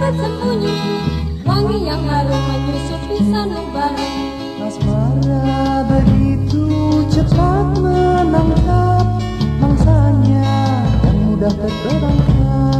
tersembunyi Wangi yang harum menyusupi sanubari Asmara begitu cepat menangkap mangsanya yang mudah terperangkap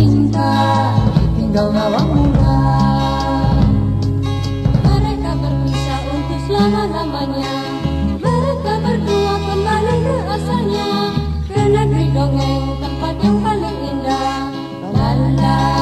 cinta tinggal nawang muda. Mereka berpisah untuk selama-lamanya. Mereka berdua kembali ke asalnya Ke negeri dongeng tempat yang paling indah. Lala